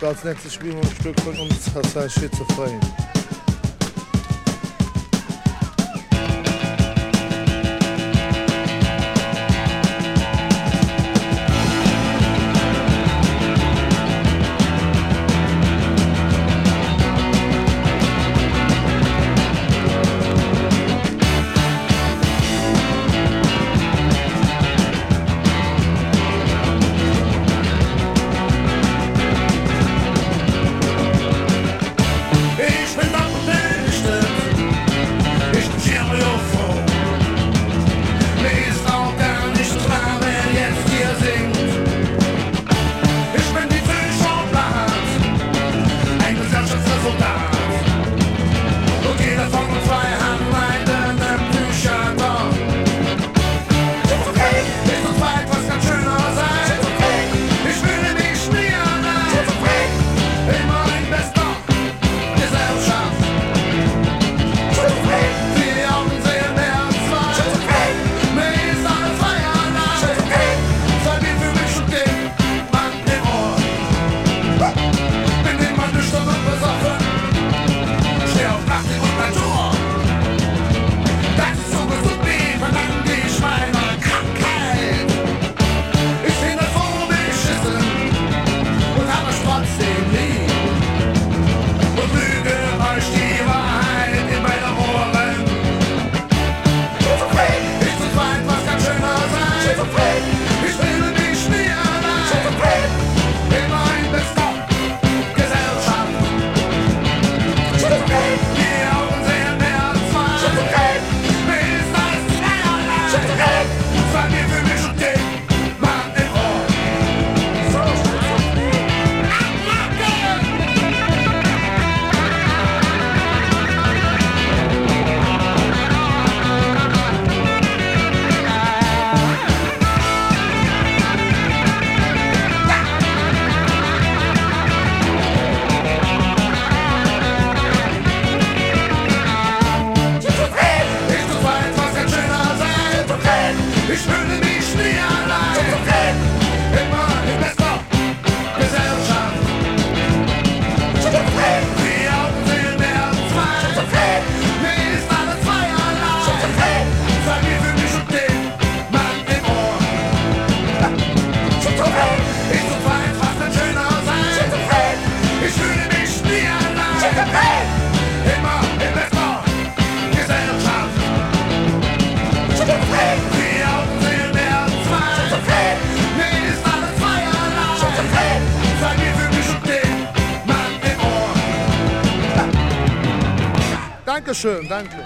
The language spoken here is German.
So, als nächstes spielen wir ein Stück von uns, das heißt Schizophren. Ich will Dankeschön, danke.